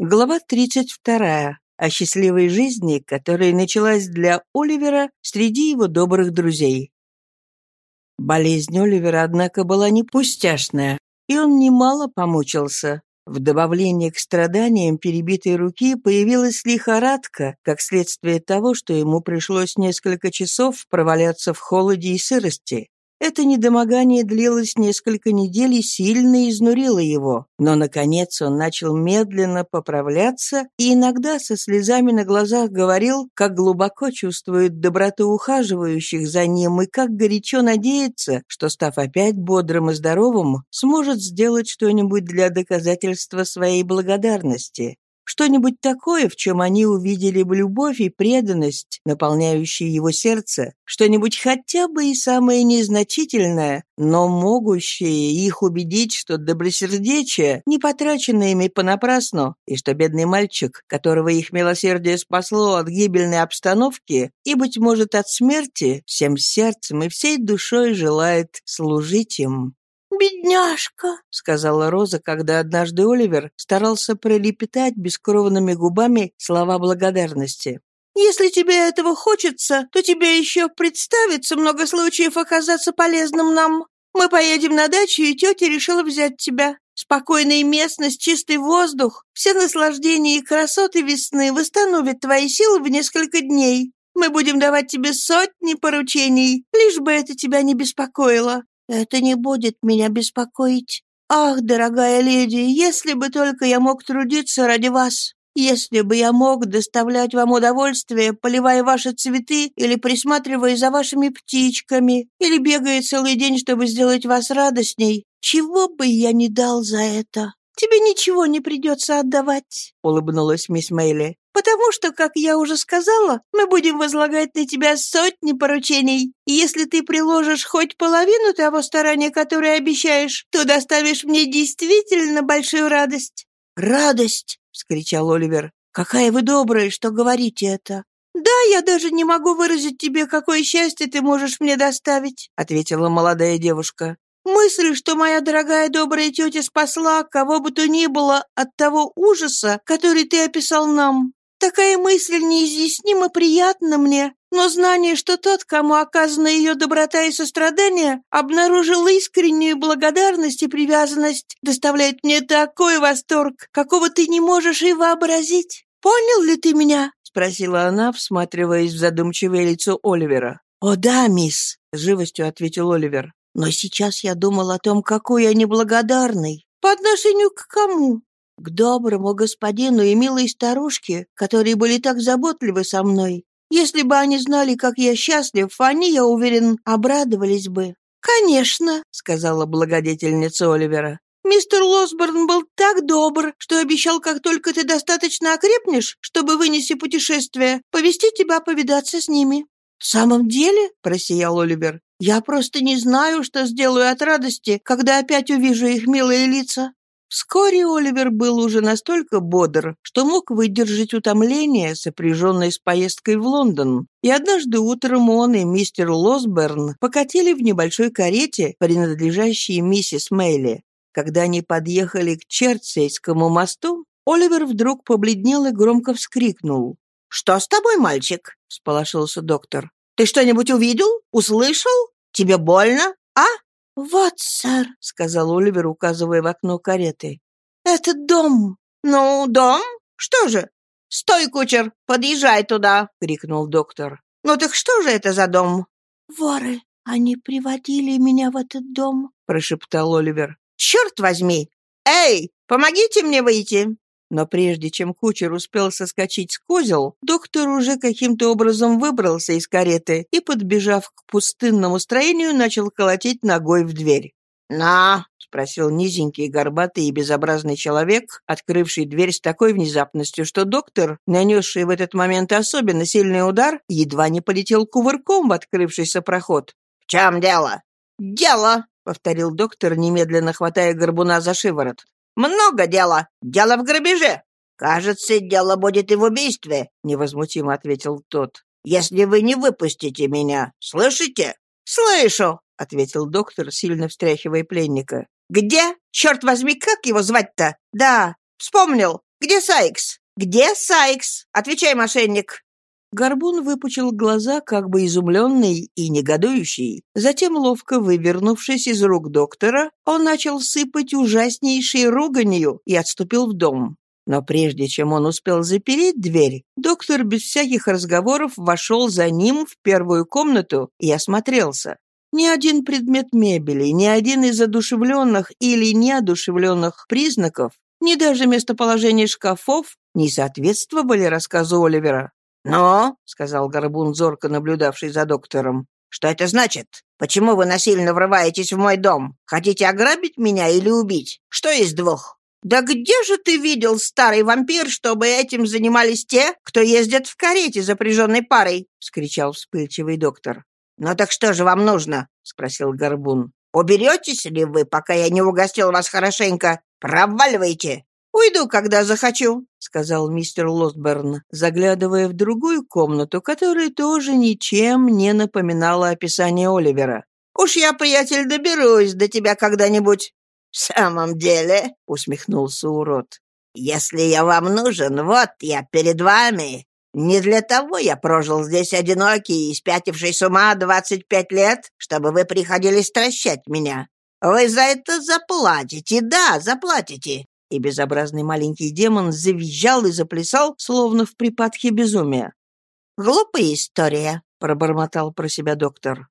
Глава 32. О счастливой жизни, которая началась для Оливера среди его добрых друзей. Болезнь Оливера, однако, была не пустяшная, и он немало помучился. В добавление к страданиям перебитой руки появилась лихорадка, как следствие того, что ему пришлось несколько часов проваляться в холоде и сырости. Это недомогание длилось несколько недель и сильно изнурило его, но, наконец, он начал медленно поправляться и иногда со слезами на глазах говорил, как глубоко чувствует доброту ухаживающих за ним и как горячо надеется, что, став опять бодрым и здоровым, сможет сделать что-нибудь для доказательства своей благодарности. Что-нибудь такое, в чем они увидели бы любовь и преданность, наполняющие его сердце, что-нибудь хотя бы и самое незначительное, но могущее их убедить, что добросердечие не потрачено ими понапрасну, и что бедный мальчик, которого их милосердие спасло от гибельной обстановки и, быть может, от смерти, всем сердцем и всей душой желает служить им. «Бедняжка», — сказала Роза, когда однажды Оливер старался пролепетать бескровными губами слова благодарности. «Если тебе этого хочется, то тебе еще представится много случаев оказаться полезным нам. Мы поедем на дачу, и тетя решила взять тебя. Спокойная местность, чистый воздух, все наслаждения и красоты весны восстановят твои силы в несколько дней. Мы будем давать тебе сотни поручений, лишь бы это тебя не беспокоило. Это не будет меня беспокоить. Ах, дорогая леди, если бы только я мог трудиться ради вас, если бы я мог доставлять вам удовольствие, поливая ваши цветы или присматривая за вашими птичками, или бегая целый день, чтобы сделать вас радостней, чего бы я не дал за это? Тебе ничего не придется отдавать, — улыбнулась мисс Мейли потому что, как я уже сказала, мы будем возлагать на тебя сотни поручений. И если ты приложишь хоть половину того старания, которое обещаешь, то доставишь мне действительно большую радость». «Радость!» — вскричал Оливер. «Какая вы добрая, что говорите это!» «Да, я даже не могу выразить тебе, какое счастье ты можешь мне доставить», — ответила молодая девушка. «Мысль, что моя дорогая добрая тетя спасла кого бы то ни было от того ужаса, который ты описал нам, Такая мысль неизъяснимо приятна мне, но знание, что тот, кому оказана ее доброта и сострадание, обнаружил искреннюю благодарность и привязанность, доставляет мне такой восторг, какого ты не можешь и вообразить. Понял ли ты меня?» — спросила она, всматриваясь в задумчивое лицо Оливера. «О да, мисс», — живостью ответил Оливер. «Но сейчас я думал о том, какой я неблагодарный. По отношению к кому? к доброму господину и милой старушке, которые были так заботливы со мной. Если бы они знали, как я счастлив, они, я уверен, обрадовались бы». «Конечно», — сказала благодетельница Оливера. «Мистер Лосборн был так добр, что обещал, как только ты достаточно окрепнешь, чтобы вынести путешествие, повести тебя повидаться с ними». «В самом деле?» — просиял Оливер. «Я просто не знаю, что сделаю от радости, когда опять увижу их милые лица». Вскоре Оливер был уже настолько бодр, что мог выдержать утомление, сопряженное с поездкой в Лондон. И однажды утром он и мистер Лосберн покатили в небольшой карете, принадлежащей миссис Мейли. Когда они подъехали к Чертсейскому мосту, Оливер вдруг побледнел и громко вскрикнул. «Что с тобой, мальчик?» — всполошился доктор. «Ты что-нибудь увидел? Услышал? Тебе больно? А?» «Вот, сэр», — сказал Оливер, указывая в окно кареты. «Это дом». «Ну, дом? Что же?» «Стой, кучер, подъезжай туда!» — крикнул доктор. «Ну так что же это за дом?» «Воры, они приводили меня в этот дом», — прошептал Оливер. «Черт возьми! Эй, помогите мне выйти!» Но прежде чем кучер успел соскочить с козел, доктор уже каким-то образом выбрался из кареты и, подбежав к пустынному строению, начал колотить ногой в дверь. «На!» — спросил низенький, горбатый и безобразный человек, открывший дверь с такой внезапностью, что доктор, нанесший в этот момент особенно сильный удар, едва не полетел кувырком в открывшийся проход. «В чем дело?» «Дело!» — повторил доктор, немедленно хватая горбуна за шиворот. «Много дела. Дело в грабеже». «Кажется, дело будет и в убийстве», — невозмутимо ответил тот. «Если вы не выпустите меня. Слышите?» «Слышу», — ответил доктор, сильно встряхивая пленника. «Где? Черт возьми, как его звать-то? Да, вспомнил. Где Сайкс? Где Сайкс? Отвечай, мошенник!» Горбун выпучил глаза, как бы изумленный и негодующий. Затем, ловко вывернувшись из рук доктора, он начал сыпать ужаснейшей руганью и отступил в дом. Но прежде чем он успел запереть дверь, доктор без всяких разговоров вошел за ним в первую комнату и осмотрелся. Ни один предмет мебели, ни один из одушевленных или неодушевленных признаков, ни даже местоположение шкафов не соответствовали рассказу Оливера. «Но», — сказал Горбун, зорко наблюдавший за доктором, «что это значит? Почему вы насильно врываетесь в мой дом? Хотите ограбить меня или убить? Что из двух?» «Да где же ты видел, старый вампир, чтобы этим занимались те, кто ездит в карете, запряженной парой?» — вскричал вспыльчивый доктор. «Ну так что же вам нужно?» — спросил Горбун. «Уберетесь ли вы, пока я не угостил вас хорошенько? Проваливайте!» «Уйду, когда захочу», — сказал мистер Лосберн, заглядывая в другую комнату, которая тоже ничем не напоминала описание Оливера. «Уж я, приятель, доберусь до тебя когда-нибудь». «В самом деле», — усмехнулся урод, «если я вам нужен, вот я перед вами. Не для того я прожил здесь одинокий и спятивший с ума двадцать пять лет, чтобы вы приходили стращать меня. Вы за это заплатите, да, заплатите. И безобразный маленький демон завизжал и заплясал, словно в припадке безумия. «Глупая история», — пробормотал про себя доктор.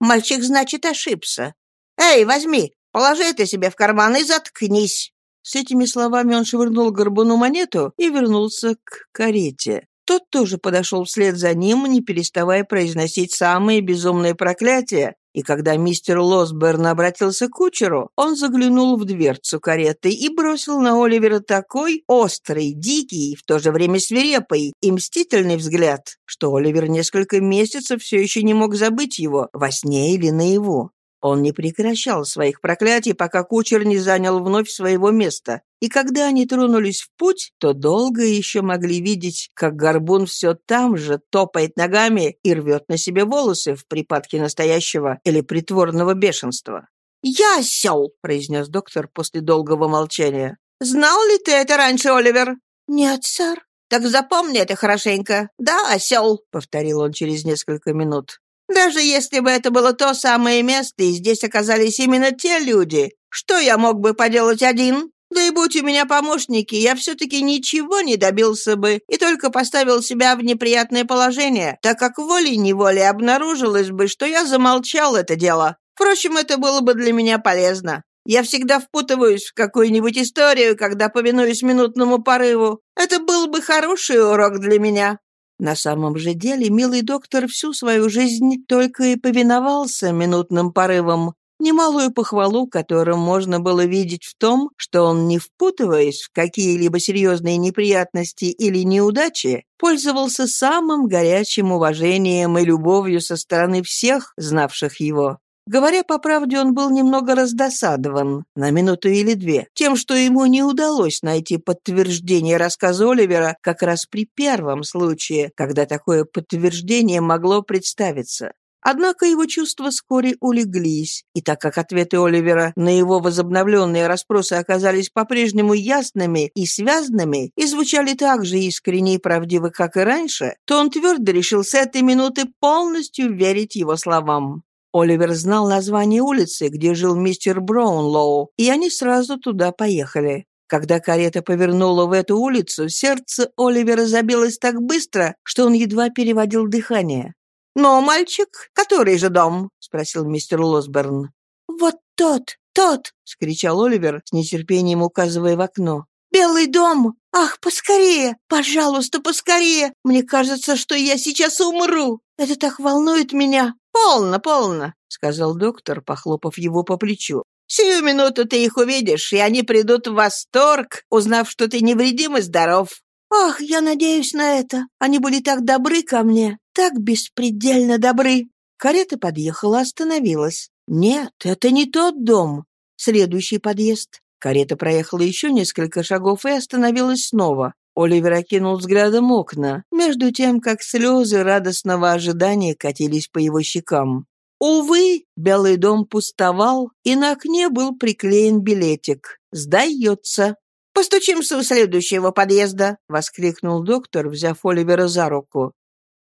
«Мальчик, значит, ошибся. Эй, возьми, положи это себе в карман и заткнись». С этими словами он швырнул горбуну монету и вернулся к карете. Тот тоже подошел вслед за ним, не переставая произносить самые безумные проклятия, и когда мистер Лосберн обратился к кучеру, он заглянул в дверцу кареты и бросил на Оливера такой острый, дикий, в то же время свирепый и мстительный взгляд, что Оливер несколько месяцев все еще не мог забыть его, во сне или наяву. Он не прекращал своих проклятий, пока кучер не занял вновь своего места. И когда они тронулись в путь, то долго еще могли видеть, как горбун все там же топает ногами и рвет на себе волосы в припадке настоящего или притворного бешенства. «Я осел!» — произнес доктор после долгого молчания. «Знал ли ты это раньше, Оливер?» «Нет, сэр». «Так запомни это хорошенько. Да, осел», — повторил он через несколько минут. Даже если бы это было то самое место, и здесь оказались именно те люди, что я мог бы поделать один? Да и будь у меня помощники, я все-таки ничего не добился бы и только поставил себя в неприятное положение, так как волей-неволей обнаружилось бы, что я замолчал это дело. Впрочем, это было бы для меня полезно. Я всегда впутываюсь в какую-нибудь историю, когда повинуюсь минутному порыву. Это был бы хороший урок для меня. На самом же деле милый доктор всю свою жизнь только и повиновался минутным порывам, немалую похвалу, которую можно было видеть в том, что он, не впутываясь в какие-либо серьезные неприятности или неудачи, пользовался самым горячим уважением и любовью со стороны всех, знавших его. Говоря по правде, он был немного раздосадован, на минуту или две, тем, что ему не удалось найти подтверждение рассказа Оливера как раз при первом случае, когда такое подтверждение могло представиться. Однако его чувства вскоре улеглись, и так как ответы Оливера на его возобновленные расспросы оказались по-прежнему ясными и связанными и звучали так же искренне и правдиво, как и раньше, то он твердо решил с этой минуты полностью верить его словам. Оливер знал название улицы, где жил мистер Браунлоу, и они сразу туда поехали. Когда карета повернула в эту улицу, сердце Оливера забилось так быстро, что он едва переводил дыхание. «Но, мальчик, который же дом?» — спросил мистер Лосберн. «Вот тот, тот!» — скричал Оливер, с нетерпением указывая в окно. «Белый дом! Ах, поскорее! Пожалуйста, поскорее! Мне кажется, что я сейчас умру! Это так волнует меня! «Полно, полно», — сказал доктор, похлопав его по плечу. «Сию минуту ты их увидишь, и они придут в восторг, узнав, что ты невредим и здоров». «Ах, я надеюсь на это. Они были так добры ко мне, так беспредельно добры». Карета подъехала, остановилась. «Нет, это не тот дом. Следующий подъезд». Карета проехала еще несколько шагов и остановилась снова. Оливер окинул взглядом окна, между тем, как слезы радостного ожидания катились по его щекам. Увы, Белый дом пустовал, и на окне был приклеен билетик «Сдается». «Постучимся у следующего подъезда!» — воскликнул доктор, взяв Оливера за руку.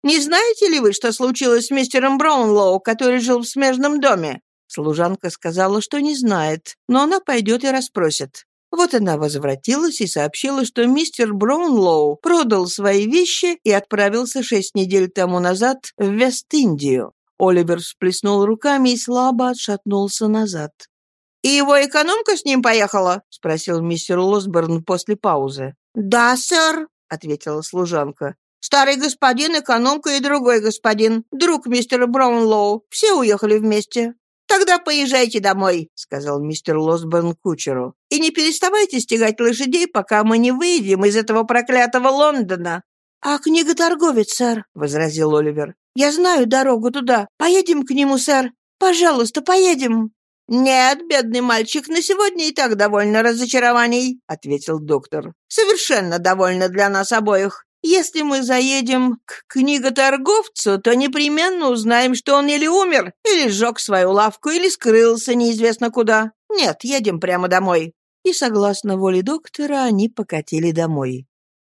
«Не знаете ли вы, что случилось с мистером Браунлоу, который жил в смежном доме?» Служанка сказала, что не знает, но она пойдет и расспросит. Вот она возвратилась и сообщила, что мистер Браунлоу продал свои вещи и отправился шесть недель тому назад в Вест-Индию. Оливер всплеснул руками и слабо отшатнулся назад. «И его экономка с ним поехала?» — спросил мистер Лосберн после паузы. «Да, сэр», — ответила служанка. «Старый господин, экономка и другой господин, друг мистера Браунлоу, все уехали вместе». «Тогда поезжайте домой», — сказал мистер Лосберн кучеру. «И не переставайте стегать лошадей, пока мы не выйдем из этого проклятого Лондона». «А книготорговец, сэр», — возразил Оливер. «Я знаю дорогу туда. Поедем к нему, сэр. Пожалуйста, поедем». «Нет, бедный мальчик, на сегодня и так довольно разочарований», — ответил доктор. «Совершенно довольно для нас обоих. Если мы заедем к книготорговцу, то непременно узнаем, что он или умер, или сжег свою лавку, или скрылся неизвестно куда. Нет, едем прямо домой». И, согласно воле доктора, они покатили домой.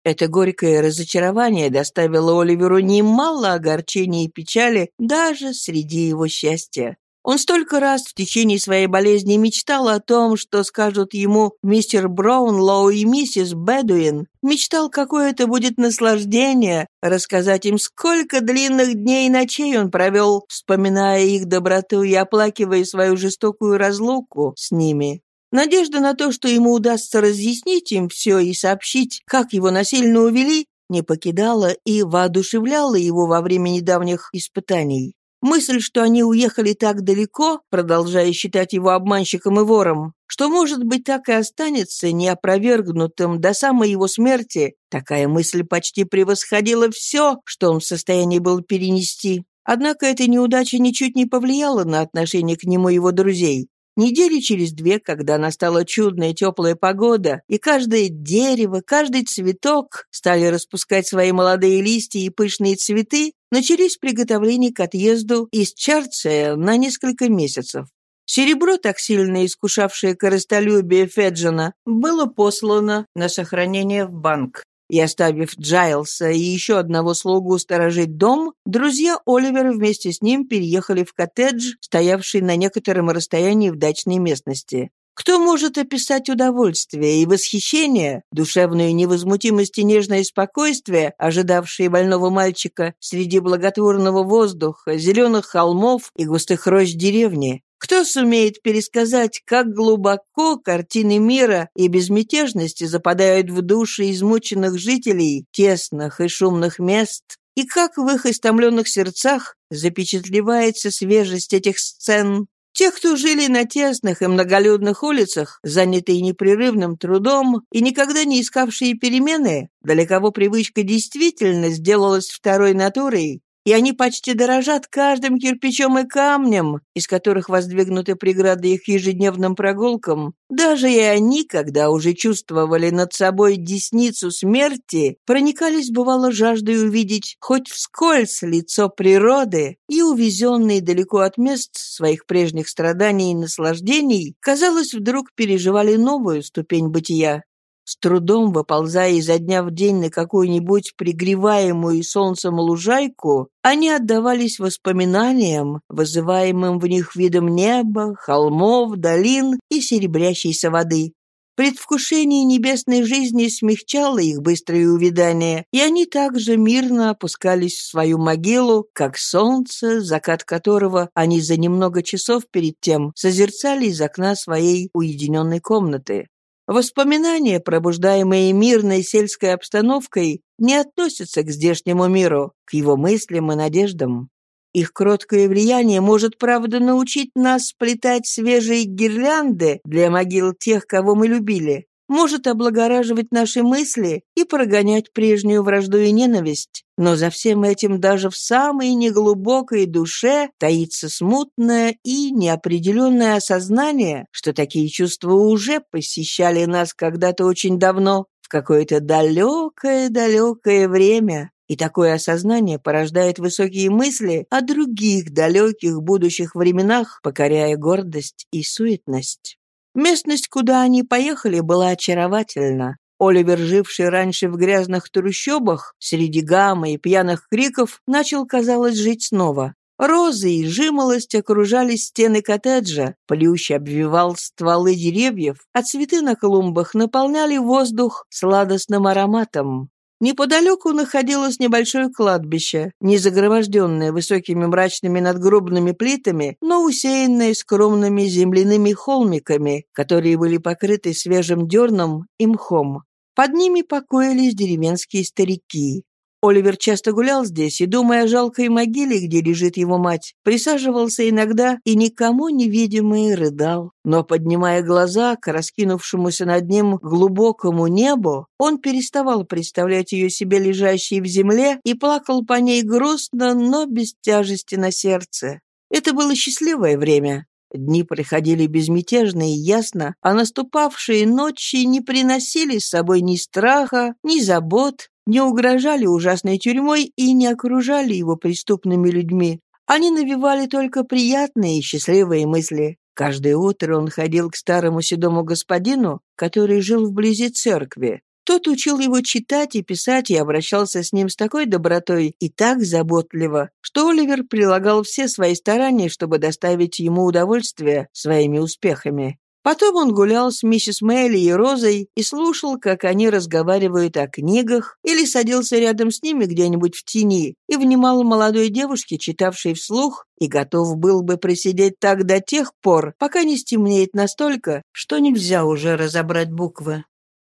Это горькое разочарование доставило Оливеру немало огорчения и печали даже среди его счастья. Он столько раз в течение своей болезни мечтал о том, что скажут ему мистер Браунлоу и миссис Бэдуин. Мечтал, какое это будет наслаждение, рассказать им, сколько длинных дней и ночей он провел, вспоминая их доброту и оплакивая свою жестокую разлуку с ними. Надежда на то, что ему удастся разъяснить им все и сообщить, как его насильно увели, не покидала и воодушевляла его во время недавних испытаний. Мысль, что они уехали так далеко, продолжая считать его обманщиком и вором, что, может быть, так и останется неопровергнутым до самой его смерти, такая мысль почти превосходила все, что он в состоянии был перенести. Однако эта неудача ничуть не повлияла на отношение к нему его друзей. Недели через две, когда настала чудная теплая погода, и каждое дерево, каждый цветок стали распускать свои молодые листья и пышные цветы, начались приготовления к отъезду из Чарция на несколько месяцев. Серебро, так сильно искушавшее корыстолюбие Феджина, было послано на сохранение в банк и оставив Джайлса и еще одного слугу сторожить дом, друзья Оливера вместе с ним переехали в коттедж, стоявший на некотором расстоянии в дачной местности. Кто может описать удовольствие и восхищение, душевную невозмутимость и нежное спокойствие, ожидавшие больного мальчика среди благотворного воздуха, зеленых холмов и густых рощ деревни? Кто сумеет пересказать, как глубоко картины мира и безмятежности западают в души измученных жителей тесных и шумных мест, и как в их истомленных сердцах запечатлевается свежесть этих сцен? Те, кто жили на тесных и многолюдных улицах, занятые непрерывным трудом и никогда не искавшие перемены, для кого привычка действительно сделалась второй натурой, и они почти дорожат каждым кирпичом и камнем, из которых воздвигнуты преграды их ежедневным прогулкам. Даже и они, когда уже чувствовали над собой десницу смерти, проникались, бывало, жаждой увидеть хоть вскользь лицо природы, и, увезенные далеко от мест своих прежних страданий и наслаждений, казалось, вдруг переживали новую ступень бытия. С трудом выползая изо дня в день на какую-нибудь пригреваемую солнцем лужайку, они отдавались воспоминаниям, вызываемым в них видом неба, холмов, долин и серебрящейся воды. Предвкушение небесной жизни смягчало их быстрое увядание, и они также мирно опускались в свою могилу, как солнце, закат которого они за немного часов перед тем созерцали из окна своей уединенной комнаты. Воспоминания, пробуждаемые мирной сельской обстановкой, не относятся к здешнему миру, к его мыслям и надеждам. Их кроткое влияние может, правда, научить нас сплетать свежие гирлянды для могил тех, кого мы любили, может облагораживать наши мысли и прогонять прежнюю вражду и ненависть. Но за всем этим даже в самой неглубокой душе таится смутное и неопределенное осознание, что такие чувства уже посещали нас когда-то очень давно, в какое-то далекое-далекое время. И такое осознание порождает высокие мысли о других далеких будущих временах, покоряя гордость и суетность. Местность, куда они поехали, была очаровательна. Оливер, живший раньше в грязных трущобах, среди гамма и пьяных криков, начал, казалось, жить снова. Розы и жимолость окружали стены коттеджа, плющ обвивал стволы деревьев, а цветы на клумбах наполняли воздух сладостным ароматом. Неподалеку находилось небольшое кладбище, не загроможденное высокими мрачными надгробными плитами, но усеянное скромными земляными холмиками, которые были покрыты свежим дерном и мхом. Под ними покоились деревенские старики. Оливер часто гулял здесь и, думая о жалкой могиле, где лежит его мать, присаживался иногда и никому невидимый рыдал. Но, поднимая глаза к раскинувшемуся над ним глубокому небу, он переставал представлять ее себе лежащей в земле и плакал по ней грустно, но без тяжести на сердце. Это было счастливое время. Дни проходили безмятежно и ясно, а наступавшие ночи не приносили с собой ни страха, ни забот, не угрожали ужасной тюрьмой и не окружали его преступными людьми. Они навевали только приятные и счастливые мысли. Каждое утро он ходил к старому седому господину, который жил вблизи церкви. Тот учил его читать и писать и обращался с ним с такой добротой и так заботливо, что Оливер прилагал все свои старания, чтобы доставить ему удовольствие своими успехами. Потом он гулял с миссис Мэйли и Розой и слушал, как они разговаривают о книгах, или садился рядом с ними где-нибудь в тени и внимал молодой девушке, читавшей вслух, и готов был бы просидеть так до тех пор, пока не стемнеет настолько, что нельзя уже разобрать буквы.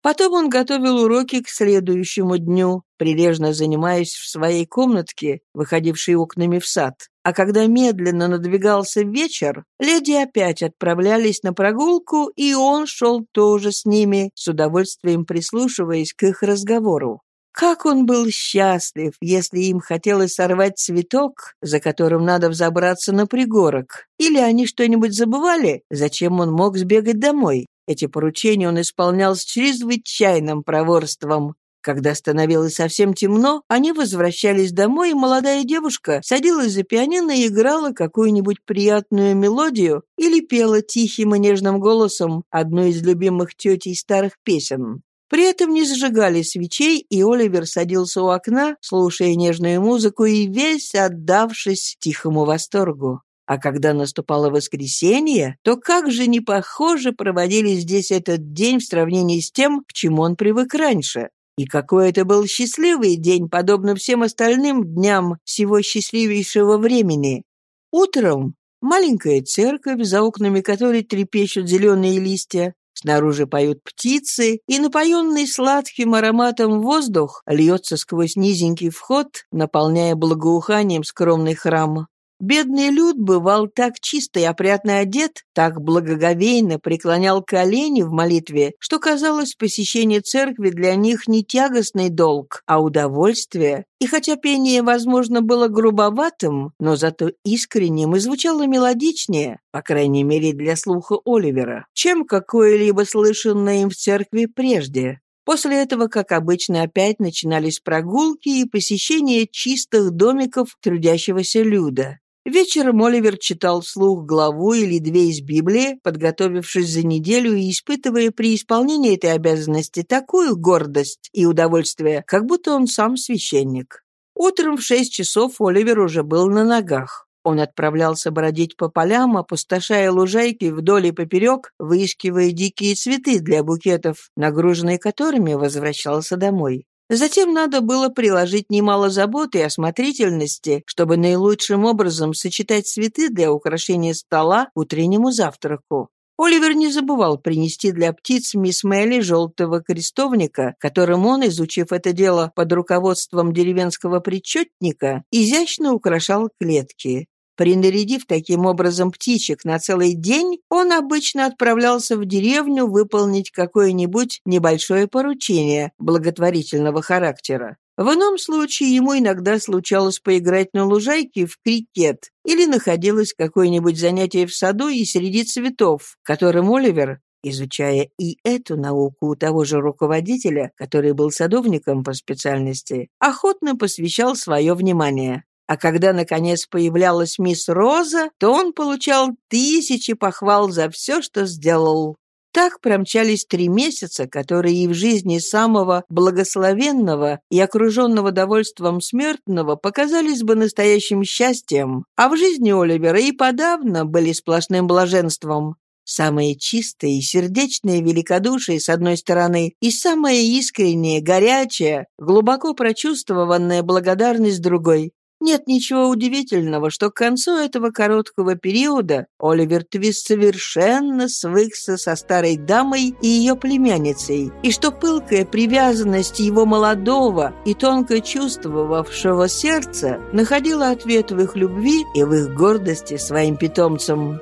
Потом он готовил уроки к следующему дню, прилежно занимаясь в своей комнатке, выходившей окнами в сад. А когда медленно надвигался вечер, леди опять отправлялись на прогулку, и он шел тоже с ними, с удовольствием прислушиваясь к их разговору. Как он был счастлив, если им хотелось сорвать цветок, за которым надо взобраться на пригорок. Или они что-нибудь забывали, зачем он мог сбегать домой. Эти поручения он исполнял с чрезвычайным проворством. Когда становилось совсем темно, они возвращались домой, и молодая девушка садилась за пианино и играла какую-нибудь приятную мелодию или пела тихим и нежным голосом одну из любимых тетей старых песен. При этом не зажигали свечей, и Оливер садился у окна, слушая нежную музыку и весь отдавшись тихому восторгу. А когда наступало воскресенье, то как же не похоже проводили здесь этот день в сравнении с тем, к чему он привык раньше. И какой это был счастливый день, подобно всем остальным дням всего счастливейшего времени. Утром маленькая церковь, за окнами которой трепещут зеленые листья, снаружи поют птицы, и напоенный сладким ароматом воздух льется сквозь низенький вход, наполняя благоуханием скромный храм. Бедный люд бывал так чисто и опрятно одет, так благоговейно преклонял колени в молитве, что казалось посещение церкви для них не тягостный долг, а удовольствие. И хотя пение, возможно, было грубоватым, но зато искренним и звучало мелодичнее, по крайней мере для слуха Оливера, чем какое-либо слышанное им в церкви прежде. После этого, как обычно, опять начинались прогулки и посещение чистых домиков трудящегося люда. Вечером Оливер читал вслух главу или две из Библии, подготовившись за неделю и испытывая при исполнении этой обязанности такую гордость и удовольствие, как будто он сам священник. Утром в шесть часов Оливер уже был на ногах. Он отправлялся бродить по полям, опустошая лужайки вдоль и поперек, выискивая дикие цветы для букетов, нагруженные которыми возвращался домой. Затем надо было приложить немало заботы и осмотрительности, чтобы наилучшим образом сочетать цветы для украшения стола утреннему завтраку. Оливер не забывал принести для птиц мисс Мелли желтого крестовника, которым он, изучив это дело под руководством деревенского причетника, изящно украшал клетки. Принарядив таким образом птичек на целый день, он обычно отправлялся в деревню выполнить какое-нибудь небольшое поручение благотворительного характера. В ином случае ему иногда случалось поиграть на лужайке в крикет или находилось какое-нибудь занятие в саду и среди цветов, которым Оливер, изучая и эту науку у того же руководителя, который был садовником по специальности, охотно посвящал свое внимание. А когда, наконец, появлялась мисс Роза, то он получал тысячи похвал за все, что сделал. Так промчались три месяца, которые и в жизни самого благословенного и окруженного довольством смертного показались бы настоящим счастьем, а в жизни Оливера и подавно были сплошным блаженством. Самое чистое и сердечное великодушие с одной стороны и самая искренняя, горячая, глубоко прочувствованная благодарность другой. Нет ничего удивительного, что к концу этого короткого периода Оливер Твист совершенно свыкся со старой дамой и ее племянницей, и что пылкая привязанность его молодого и тонко чувствовавшего сердца находила ответ в их любви и в их гордости своим питомцем.